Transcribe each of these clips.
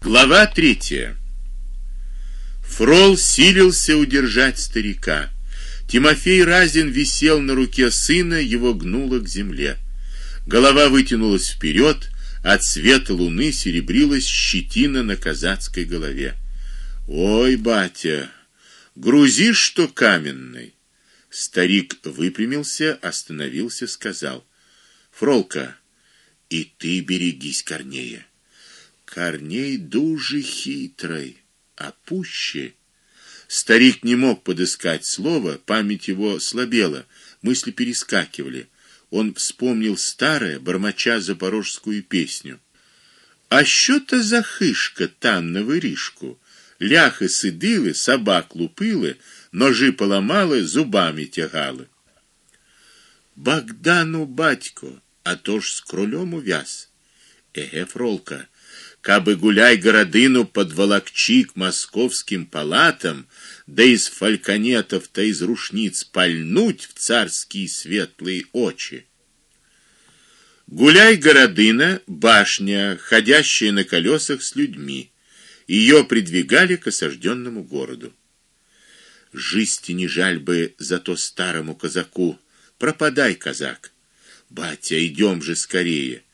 Глава третья. Фрол силился удержать старика. Тимофей Разин висел на руке сына, его гнуло к земле. Голова вытянулась вперед, от света луны серебрилась щетина на казацкой голове. Ой, батя, грузишь что каменный. Старик выпрямился, остановился, сказал: "Фролка, и ты берегись Корнея. Корней дуже хитрый, а пуще Старик не мог подыскать слово, память его слабела, мысли перескакивали. Он вспомнил старое, бормоча запорожскую песню. А що то за хишка там на вирішку? Ляхи сидили, собак лупили, ножи поламали, зубами тягали. Богдану батько, а то ж з кролем увяз. Еге, фролка, кабы гуляй городину под волокчик московским палатам, да из фальконетов-то из рушниц пальнуть в царские светлые очи. Гуляй городина башня, ходящая на колесах с людьми. Ее придвигали к осажденному городу. Жизни не жаль бы за то старому казаку. Пропадай, казак. Батя, идем же скорее.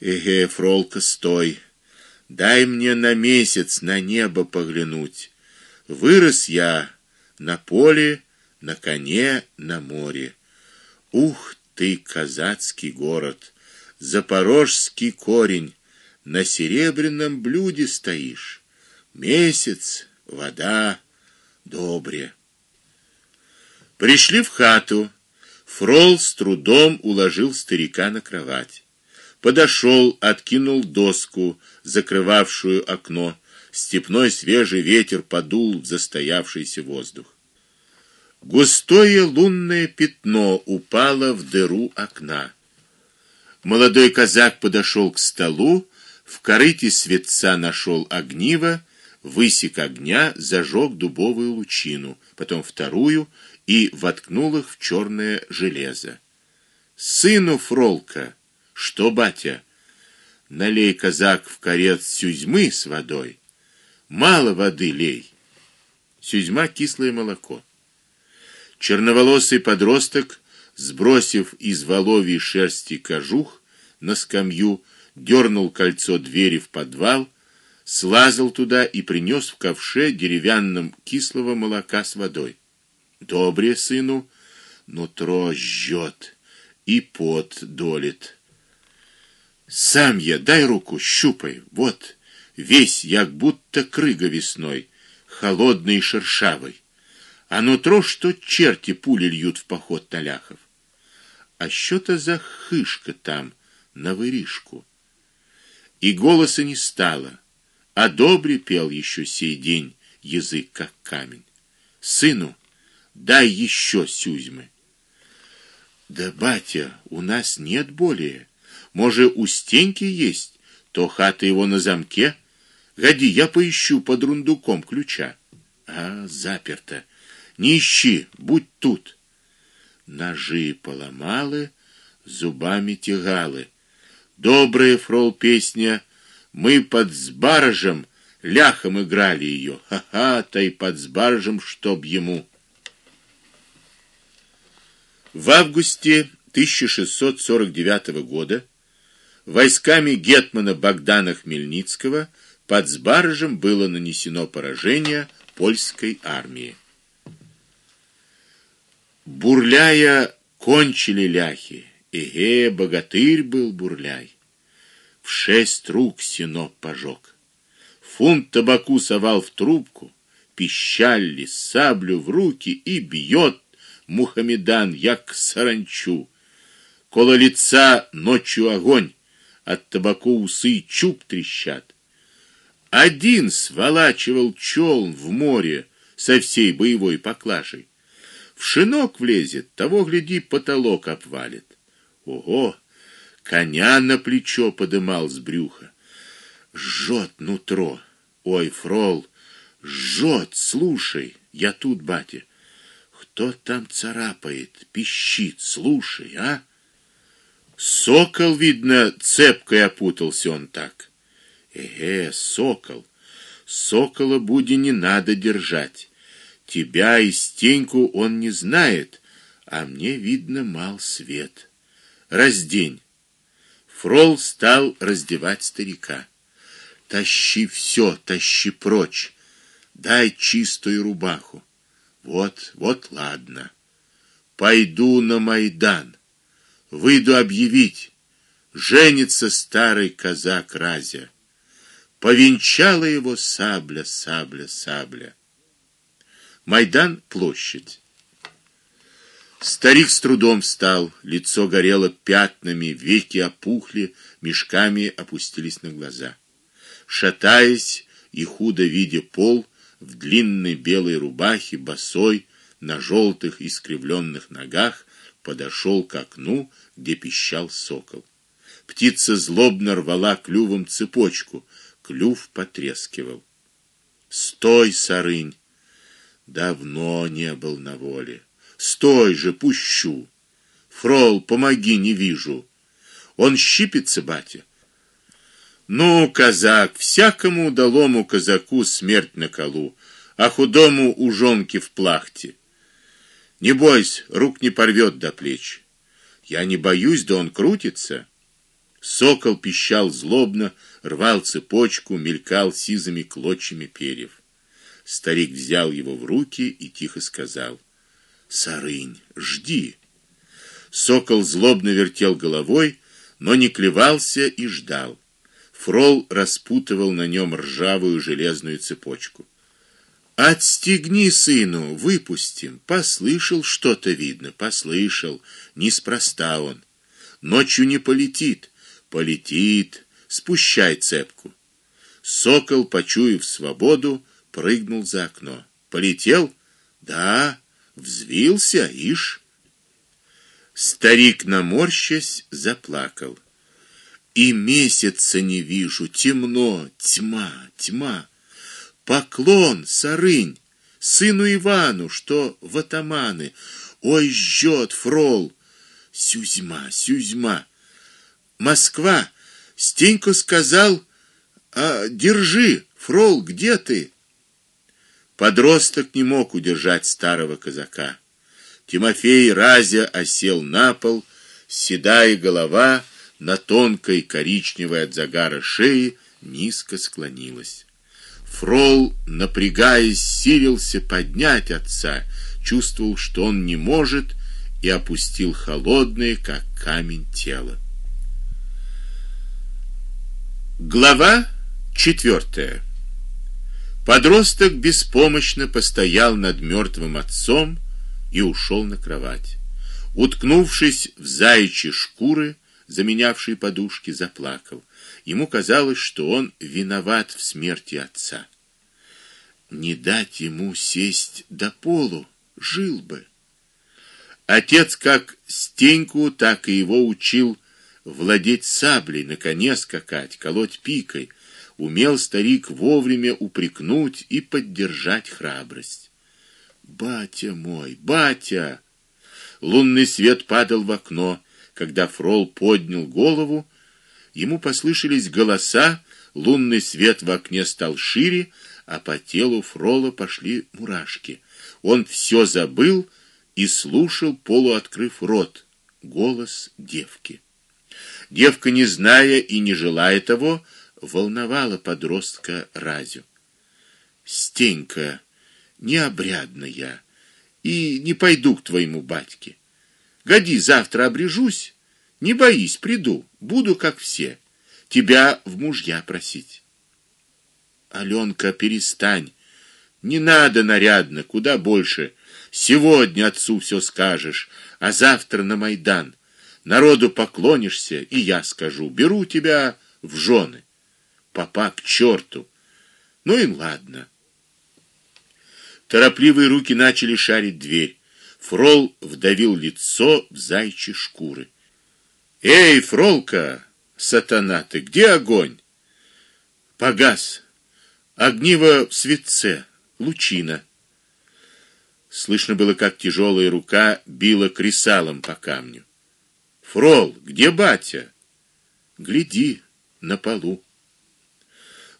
Эге, фролка, стой. Дай мне на месяц на небо поглянуть. Вырос я на поле, на коне, на море. Ух ты, казацкий город, запорожский корень, на серебряном блюде стоишь. Месяц, вода, добре. Пришли в хату. Фрол с трудом уложил старика на кровать подошел, откинул доску, закрывавшую окно. Степной свежий ветер подул в застоявшийся воздух. Густое лунное пятно упало в дыру окна. Молодой казак подошел к столу, в корыте светца нашел огниво, высек огня, зажег дубовую лучину, потом вторую и воткнул их в черное железо. Сыну Фролка что, батя? Налей казак в корец сюзьмы с водой. Мало воды лей. Сюзьма кислое молоко. Черноволосый подросток, сбросив из воловьей шерсти кожух на скамью, дернул кольцо двери в подвал, слазал туда и принес в ковше деревянном кислого молока с водой. Добре сыну, нутро жжет и пот долит. Сам я, дай руку, щупай. Вот, весь як будто крыга весной, холодный и шершавый. А нутро, что черти пули льют в поход таляхов. А что-то за хышка там на выришку. И голоса не стало, а добре пел еще сей день язык как камень. Сыну, дай еще сюзьмы. Да батя, у нас нет более. Может, у Стеньки есть, то хата его на замке. Годи, я поищу под рундуком ключа. А, заперто. Не ищи, будь тут. Ножи поломалы, зубами тягалы. Добрая фрол песня. Мы под сбаржем ляхом играли ее. Ха-ха, та и под сбаржем, чтоб ему. В августе 1649 года войсками гетмана Богдана Хмельницкого под Сбаржем было нанесено поражение польской армии. Бурляя кончили ляхи. Эге, богатырь был Бурляй. В шесть рук сено пожег. Фунт табаку совал в трубку, пищали саблю в руки и бьет Мухамедан як саранчу. Коло лица ночью огонь от табаку усы чуб трещат. Один сволачивал челн в море со всей боевой поклажей. В шинок влезет, того гляди, потолок обвалит. Ого! Коня на плечо подымал с брюха. Жжет нутро. Ой, фрол, жжет, слушай, я тут, батя. Кто там царапает, пищит, слушай, а? Сокол, видно, цепкой опутался он так. Э, сокол. Сокола буди не надо держать. Тебя и Стеньку он не знает, а мне видно мал свет. Раздень. Фрол стал раздевать старика. Тащи все, тащи прочь. Дай чистую рубаху. Вот, вот ладно. Пойду на Майдан. Выйду объявить. Женится старый казак Разя. Повенчала его сабля, сабля, сабля. Майдан площадь. Старик с трудом встал, лицо горело пятнами, веки опухли, мешками опустились на глаза. Шатаясь и худо видя пол, в длинной белой рубахе, босой, на желтых искривленных ногах, подошел к окну, где пищал сокол. Птица злобно рвала клювом цепочку, клюв потрескивал. Стой, сарынь. Давно не был на воле. Стой же, пущу. Фрол, помоги, не вижу. Он щипится, батя. Ну, казак, всякому удалому казаку смерть на колу, а худому у жонки в плахте. Не бойся, рук не порвет до плеч. Я не боюсь, да он крутится. Сокол пищал злобно, рвал цепочку, мелькал сизыми клочьями перьев. Старик взял его в руки и тихо сказал: "Сарынь, жди". Сокол злобно вертел головой, но не клевался и ждал. Фрол распутывал на нем ржавую железную цепочку. Отстегни сыну, выпустим. Послышал что-то видно, послышал, неспроста он. Ночью не полетит, полетит. Спущай цепку. Сокол, почуяв свободу, прыгнул за окно. Полетел? Да, взвился, ишь. Старик наморщась заплакал. И месяца не вижу, темно, тьма, тьма. Поклон, Сарынь, сыну Ивану, что в атаманы. Ой, жжет фрол. Сюзьма, Сюзьма. Москва. Стенько сказал: "А держи, фрол, где ты?" Подросток не мог удержать старого казака. Тимофей разя осел на пол, седая голова на тонкой коричневой от загара шее низко склонилась. Фрол, напрягаясь, силился поднять отца, чувствовал, что он не может, и опустил холодное, как камень, тело. Глава четвертая. Подросток беспомощно постоял над мертвым отцом и ушел на кровать. Уткнувшись в заячьи шкуры, заменявшие подушки, заплакал. Ему казалось, что он виноват в смерти отца. Не дать ему сесть до полу, жил бы. Отец как Стеньку, так и его учил владеть саблей, на коне скакать, колоть пикой. Умел старик вовремя упрекнуть и поддержать храбрость. Батя мой, батя. Лунный свет падал в окно, когда Фрол поднял голову Ему послышались голоса, лунный свет в окне стал шире, а по телу Фрола пошли мурашки. Он все забыл и слушал, полуоткрыв рот, голос девки. Девка, не зная и не желая того, волновала подростка Разю. Стенька, необрядна я и не пойду к твоему батьке. Годи, завтра обрежусь, не боись, приду, буду как все. Тебя в мужья просить. Алёнка, перестань. Не надо нарядно, куда больше. Сегодня отцу все скажешь, а завтра на Майдан. Народу поклонишься, и я скажу: беру тебя в жены. Папа к черту. Ну и ладно. Торопливые руки начали шарить дверь. Фрол вдавил лицо в зайчьи шкуры. Эй, Фролка, сатана ты, где огонь? Погас. Огниво в светце, лучина. Слышно было, как тяжелая рука била кресалом по камню. Фрол, где батя? Гляди, на полу.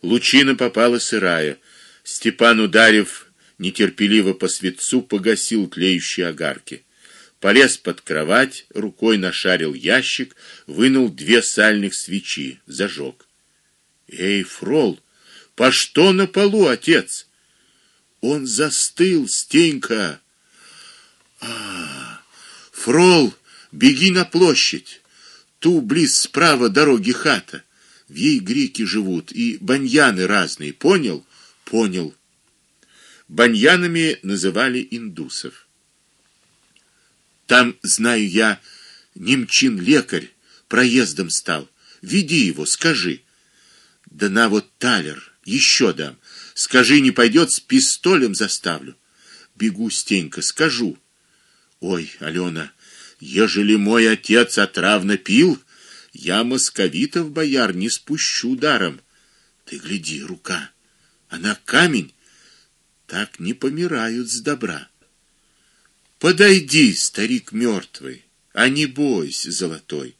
Лучина попала сырая. Степан, ударив нетерпеливо по светцу, погасил тлеющие огарки. Полез под кровать, рукой нашарил ящик, вынул две сальных свечи, зажег. Эй, фрол, по что на полу, отец? Он застыл, Стенька. А, фрол, беги на площадь. Ту близ справа дороги хата. В ей греки живут и баньяны разные, понял? Понял. Баньянами называли индусов. Там, знаю я, немчин лекарь проездом стал. Веди его, скажи. Да на вот талер, еще дам. Скажи, не пойдет с пистолем заставлю. Бегу, Стенька, скажу. Ой, Алена, ежели мой отец отравно пил, я московитов бояр не спущу даром. Ты гляди, рука. Она камень. Так не помирают с добра. Подойди, старик мертвый, а не бойся, золотой.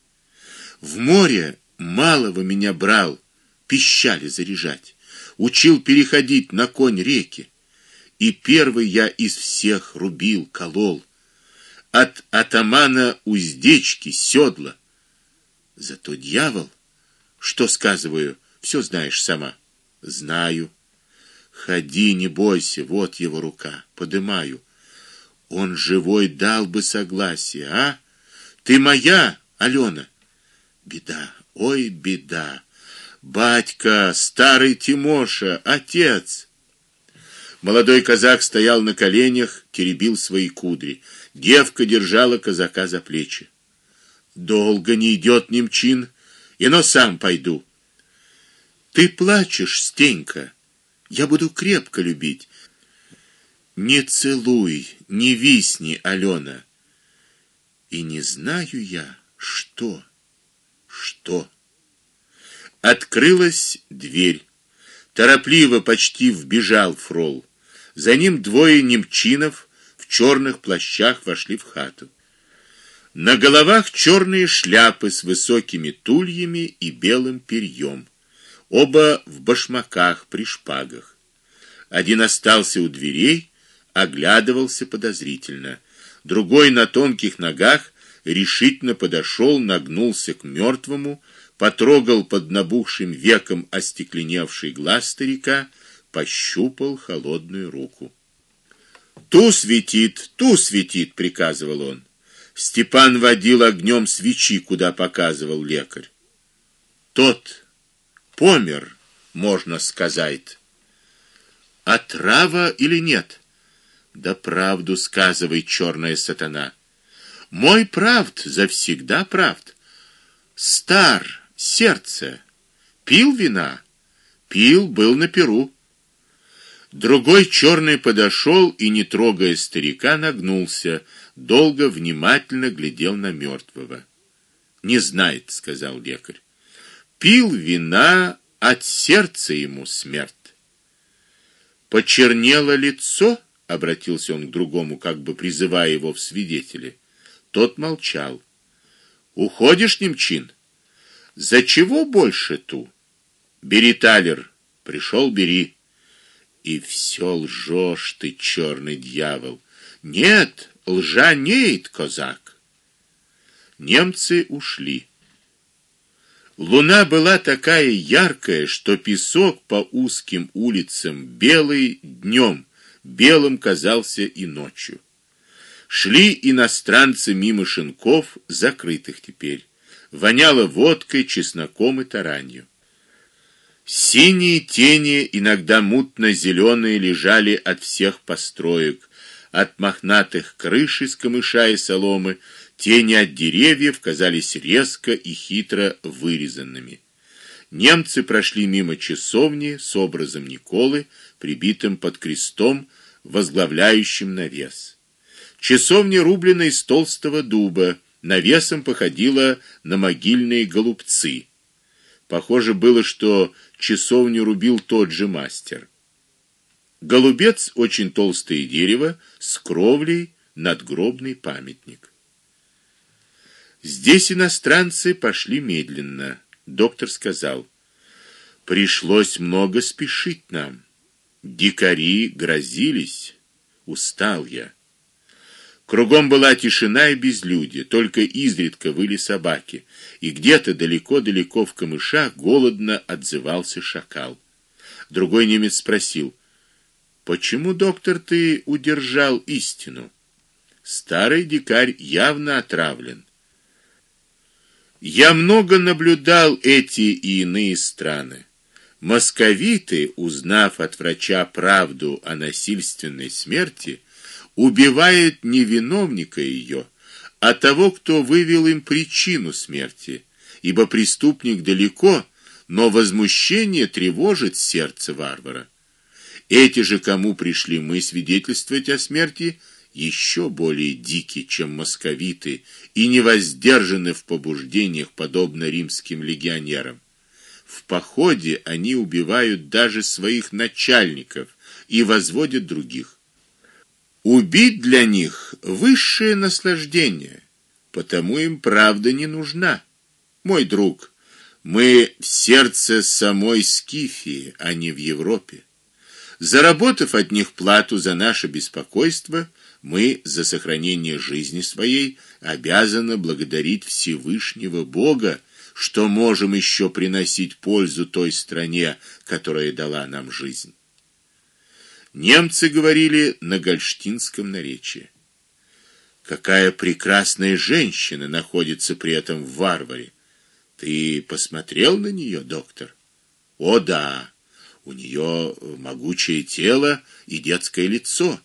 В море малого меня брал, пищали заряжать, учил переходить на конь реки. И первый я из всех рубил, колол от атамана уздечки, седла. Зато дьявол, что сказываю, все знаешь сама. Знаю. Ходи, не бойся, вот его рука, подымаю. Он живой дал бы согласие, а? Ты моя, Алена. Беда, ой, беда. Батька, старый Тимоша, отец. Молодой казак стоял на коленях, теребил свои кудри. Девка держала казака за плечи. Долго не идет немчин, и но сам пойду. Ты плачешь, Стенька. Я буду крепко любить. Не целуй, не висни, Алена. И не знаю я, что, что. Открылась дверь. Торопливо почти вбежал фрол. За ним двое немчинов в черных плащах вошли в хату. На головах черные шляпы с высокими тульями и белым перьем. Оба в башмаках при шпагах. Один остался у дверей, оглядывался подозрительно. Другой на тонких ногах решительно подошел, нагнулся к мертвому, потрогал под набухшим веком остекленевший глаз старика, пощупал холодную руку. "Ту светит, ту светит", приказывал он. Степан водил огнем свечи, куда показывал лекарь. Тот помер, можно сказать. А трава или нет? Да правду сказывай, черная сатана. Мой правд завсегда правд. Стар, сердце. Пил вина, пил, был на перу. Другой черный подошел и не трогая старика, нагнулся долго внимательно глядел на мертвого. Не знает, сказал лекарь. Пил вина, от сердца ему смерть. Почернело лицо, обратился он к другому, как бы призывая его в свидетели. Тот молчал. Уходишь, немчин? За чего больше ту? Бери талер. Пришел, бери. И все лжешь ты, черный дьявол. Нет, лжанеет казак. Немцы ушли. Луна была такая яркая, что песок по узким улицам белый днем, белым казался и ночью. Шли иностранцы мимо шинков, закрытых теперь. Воняло водкой, чесноком и таранью. Синие тени, иногда мутно зеленые лежали от всех построек, от мохнатых крыш из камыша и соломы, тени от деревьев казались резко и хитро вырезанными. Немцы прошли мимо часовни с образом Николы, прибитым под крестом, возглавляющим навес. Часовня рублена из толстого дуба, навесом походила на могильные голубцы. Похоже было, что часовню рубил тот же мастер. Голубец очень толстое дерево с кровлей, надгробный памятник. Здесь иностранцы пошли медленно. Доктор сказал: Пришлось много спешить нам. Дикари грозились. Устал я. Кругом была тишина и безлюдье, только изредка выли собаки, и где-то далеко-далеко в камышах голодно отзывался шакал. Другой немец спросил: "Почему, доктор, ты удержал истину? Старый дикарь явно отравлен". Я много наблюдал эти и иные страны. Московиты, узнав от врача правду о насильственной смерти, убивают не виновника ее, а того, кто вывел им причину смерти, ибо преступник далеко, но возмущение тревожит сердце варвара. Эти же, кому пришли мы свидетельствовать о смерти, еще более дики, чем московиты, и не воздержаны в побуждениях, подобно римским легионерам. В походе они убивают даже своих начальников и возводят других. Убить для них высшее наслаждение, потому им правда не нужна. Мой друг, мы в сердце самой Скифии, а не в Европе. Заработав от них плату за наше беспокойство, мы за сохранение жизни своей обязаны благодарить Всевышнего Бога что можем еще приносить пользу той стране, которая дала нам жизнь. Немцы говорили на гольштинском наречии. Какая прекрасная женщина находится при этом в Варваре. Ты посмотрел на нее, доктор? О да. У нее могучее тело и детское лицо.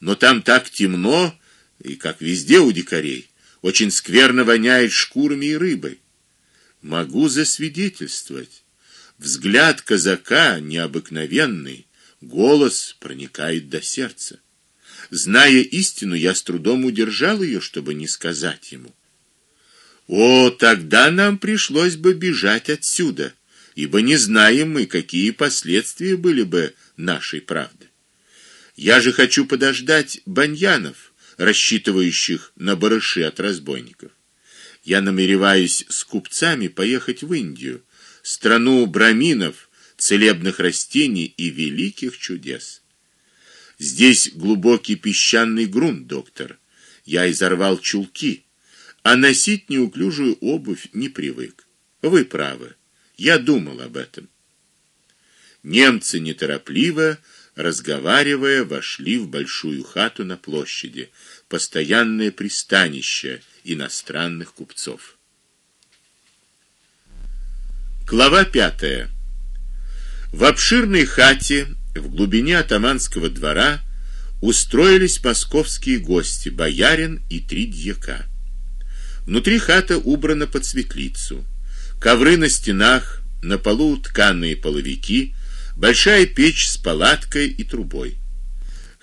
Но там так темно, и как везде у дикарей, очень скверно воняет шкурами и рыбой. Могу засвидетельствовать. Взгляд казака необыкновенный, голос проникает до сердца. Зная истину, я с трудом удержал ее, чтобы не сказать ему. О, тогда нам пришлось бы бежать отсюда, ибо не знаем мы, какие последствия были бы нашей правды. Я же хочу подождать баньянов, рассчитывающих на барыши от разбойников я намереваюсь с купцами поехать в Индию, страну браминов, целебных растений и великих чудес. Здесь глубокий песчаный грунт, доктор. Я изорвал чулки, а носить неуклюжую обувь не привык. Вы правы. Я думал об этом. Немцы неторопливо, разговаривая, вошли в большую хату на площади, постоянное пристанище иностранных купцов. Глава пятая. В обширной хате в глубине атаманского двора устроились московские гости, боярин и три дьяка. Внутри хата убрана под светлицу. Ковры на стенах, на полу тканые половики, большая печь с палаткой и трубой.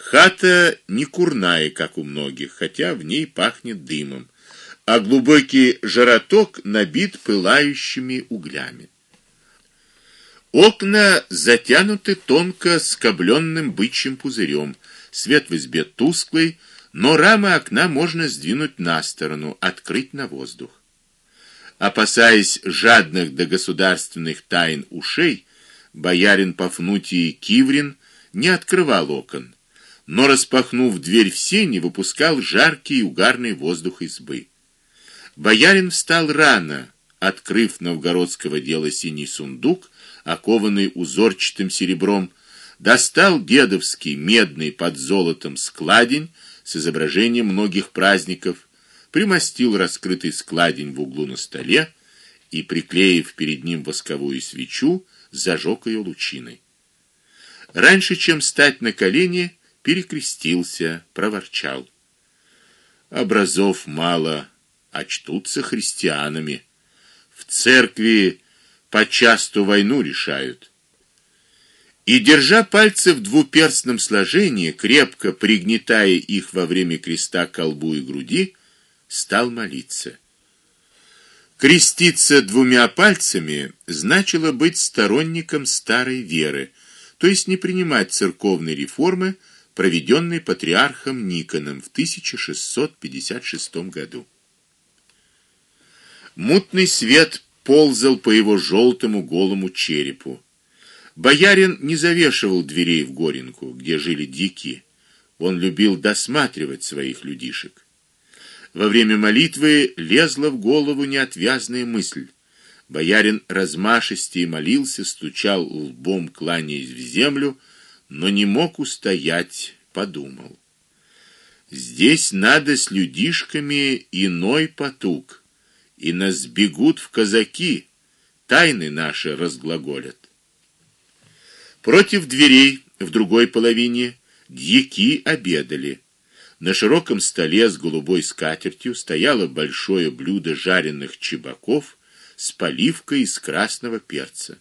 Хата не курная, как у многих, хотя в ней пахнет дымом, а глубокий жароток набит пылающими углями. Окна затянуты тонко скобленным бычьим пузырем. Свет в избе тусклый, но рамы окна можно сдвинуть на сторону, открыть на воздух. Опасаясь жадных до государственных тайн ушей, боярин Пафнутий Киврин не открывал окон но распахнув дверь в сени, выпускал жаркий и угарный воздух избы. Боярин встал рано, открыв новгородского дела синий сундук, окованный узорчатым серебром, достал дедовский медный под золотом складень с изображением многих праздников, примостил раскрытый складень в углу на столе и приклеив перед ним восковую свечу, зажег ее лучиной. Раньше чем стать на колени, перекрестился, проворчал: "Образов мало, а чтутся христианами. В церкви почасту войну решают". И держа пальцы в двуперстном сложении, крепко пригнетая их во время креста к колбу и груди, стал молиться. Креститься двумя пальцами значило быть сторонником старой веры, то есть не принимать церковной реформы, проведенный патриархом Никоном в 1656 году. Мутный свет ползал по его желтому голому черепу. Боярин не завешивал дверей в Горенку, где жили дики. Он любил досматривать своих людишек. Во время молитвы лезла в голову неотвязная мысль. Боярин размашисто молился, стучал лбом, кланяясь в землю, но не мог устоять, подумал: здесь надо с людишками иной потуг, и нас бегут в казаки, тайны наши разглаголят. Против дверей в другой половине дьяки обедали. На широком столе с голубой скатертью стояло большое блюдо жареных чебаков с поливкой из красного перца.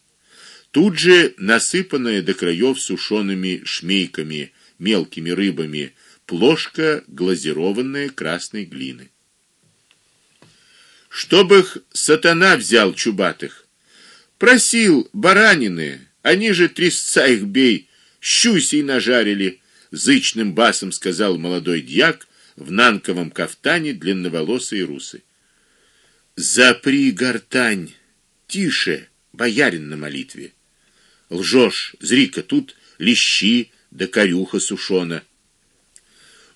Тут же насыпанная до краев сушеными шмейками, мелкими рыбами, плошка глазированная красной глины. Чтобы их сатана взял чубатых, просил баранины, они же трясца их бей, щусей нажарили, зычным басом сказал молодой дьяк в нанковом кафтане, длинноволосый и русый. Запри гортань, тише, боярин на молитве. Лжешь, зрика тут лещи да корюха сушона.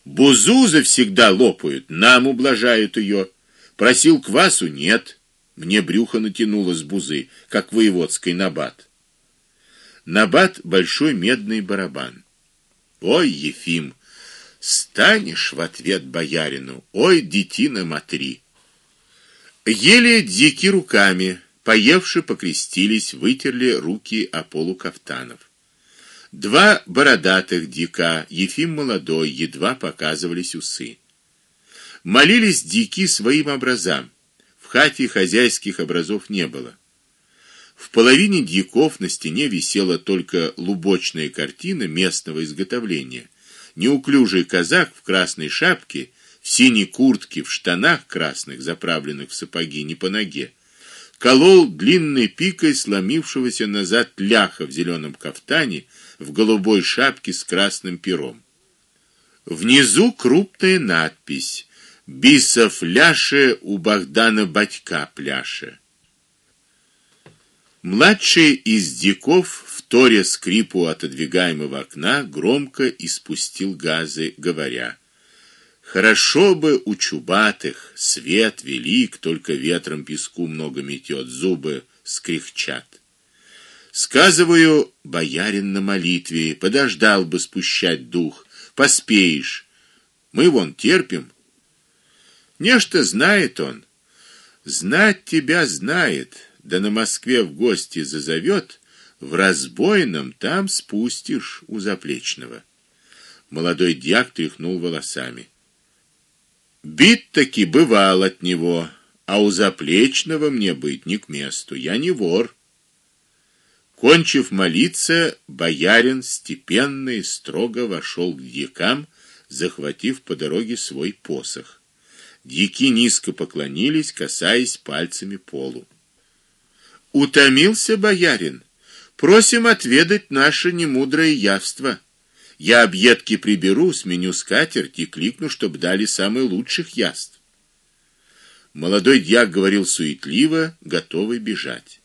Бузузы всегда лопают, нам ублажают ее. Просил квасу нет. Мне брюхо натянуло с бузы, как воеводский набат. Набат большой медный барабан. Ой, Ефим, станешь в ответ боярину. Ой, детина матри. Ели дики руками, поевши покрестились, вытерли руки о полу кафтанов. Два бородатых дика, Ефим молодой, едва показывались усы. Молились дики своим образам. В хате хозяйских образов не было. В половине дьяков на стене висела только лубочная картина местного изготовления. Неуклюжий казак в красной шапке, в синей куртке, в штанах красных, заправленных в сапоги не по ноге, колол длинной пикой сломившегося назад ляха в зеленом кафтане, в голубой шапке с красным пером. Внизу крупная надпись: Бисов ляше у Богдана батька пляше. Младший из диков, вторя скрипу отодвигаемого окна, громко испустил газы, говоря: Хорошо бы у чубатых, свет велик, только ветром песку много метет, зубы скрихчат. Сказываю, боярин на молитве, подождал бы спущать дух, поспеешь. Мы вон терпим. Нечто знает он. Знать тебя знает да на Москве в гости зазовет, в разбойном там спустишь у заплечного. Молодой дьяк тряхнул волосами. Бит таки бывал от него, а у заплечного мне быть не к месту, я не вор. Кончив молиться, боярин степенно и строго вошел к дьякам, захватив по дороге свой посох. Дьяки низко поклонились, касаясь пальцами полу. Утомился боярин. Просим отведать наше немудрое явство. Я объедки приберу, сменю скатерть и кликну, чтоб дали самых лучших яств. Молодой дьяк говорил суетливо, готовый бежать.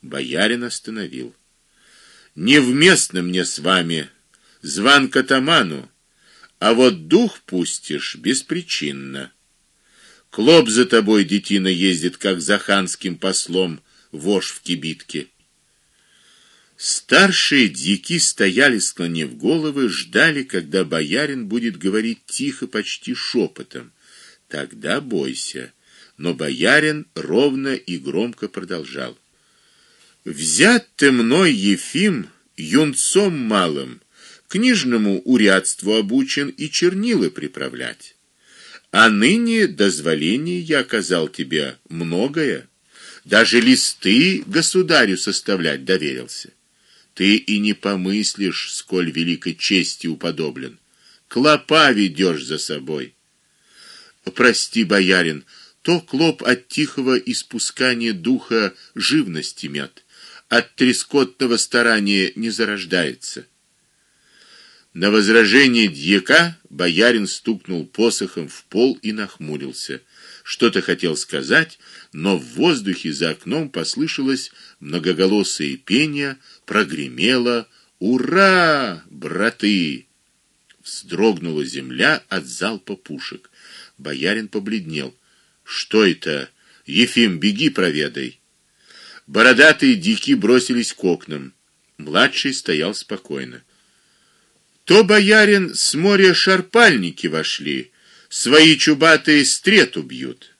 Боярин остановил. Невместно мне с вами зван катаману, а вот дух пустишь беспричинно. Клоп за тобой детина ездит как за ханским послом вож в кибитке. Старшие дики стояли, склонив головы, ждали, когда боярин будет говорить тихо, почти шепотом. Тогда бойся. Но боярин ровно и громко продолжал: Взят ты мной, Ефим, юнцом малым, книжному урядству обучен и чернила приправлять. А ныне дозволение я оказал тебе многое. Даже листы государю составлять доверился. Ты и не помыслишь, сколь великой чести уподоблен. Клопа ведешь за собой. Прости, боярин, то клоп от тихого испускания духа живности мят, от трескотного старания не зарождается. На возражение дьяка боярин стукнул посохом в пол и нахмурился что-то хотел сказать, но в воздухе за окном послышалось многоголосое пение, прогремело: "Ура, браты!" Вздрогнула земля от залпа пушек. Боярин побледнел. Что это? Ефим, беги, проведай. Бородатые дики бросились к окнам. Младший стоял спокойно. То боярин с моря шарпальники вошли, свои чубатые стрет убьют.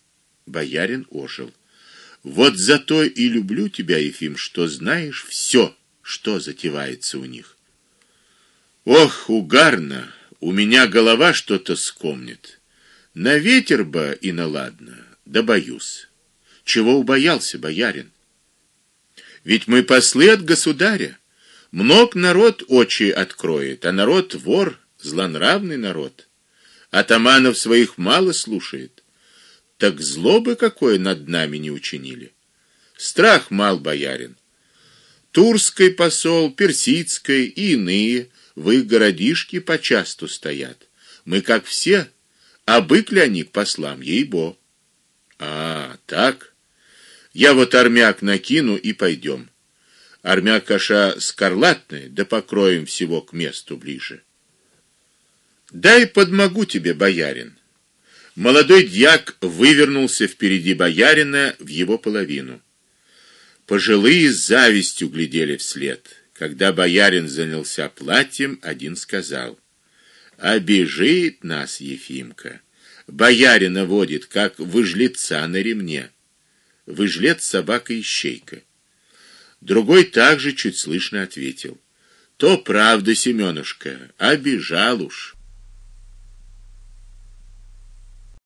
Боярин ожил. Вот зато и люблю тебя, Ефим, что знаешь все, что затевается у них. Ох, угарно, у меня голова что-то скомнет. На ветер бы и на ладно, да боюсь. Чего убоялся боярин? Ведь мы послы от государя. Мног народ очи откроет, а народ вор, злонравный народ. Атаманов своих мало слушает. Так злобы какое над нами не учинили. Страх мал боярин. Турский посол, персидский и иные в их городишке почасту стоят. Мы как все, а бык ли они к послам, ей-бо. А, так. Я вот армяк накину и пойдем. Армяк каша скарлатная, да покроем всего к месту ближе. Дай подмогу тебе, боярин. Молодой дьяк вывернулся впереди боярина в его половину. Пожилые с завистью глядели вслед. Когда боярин занялся платьем, один сказал: "Обижит нас Ефимка. Боярина водит как выжлеца на ремне. Выжлец собака и щейка". Другой также чуть слышно ответил: "То правда, Семёнушка, обижал уж".